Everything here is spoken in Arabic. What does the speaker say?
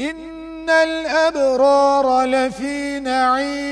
إن الأبرار لفي نعيم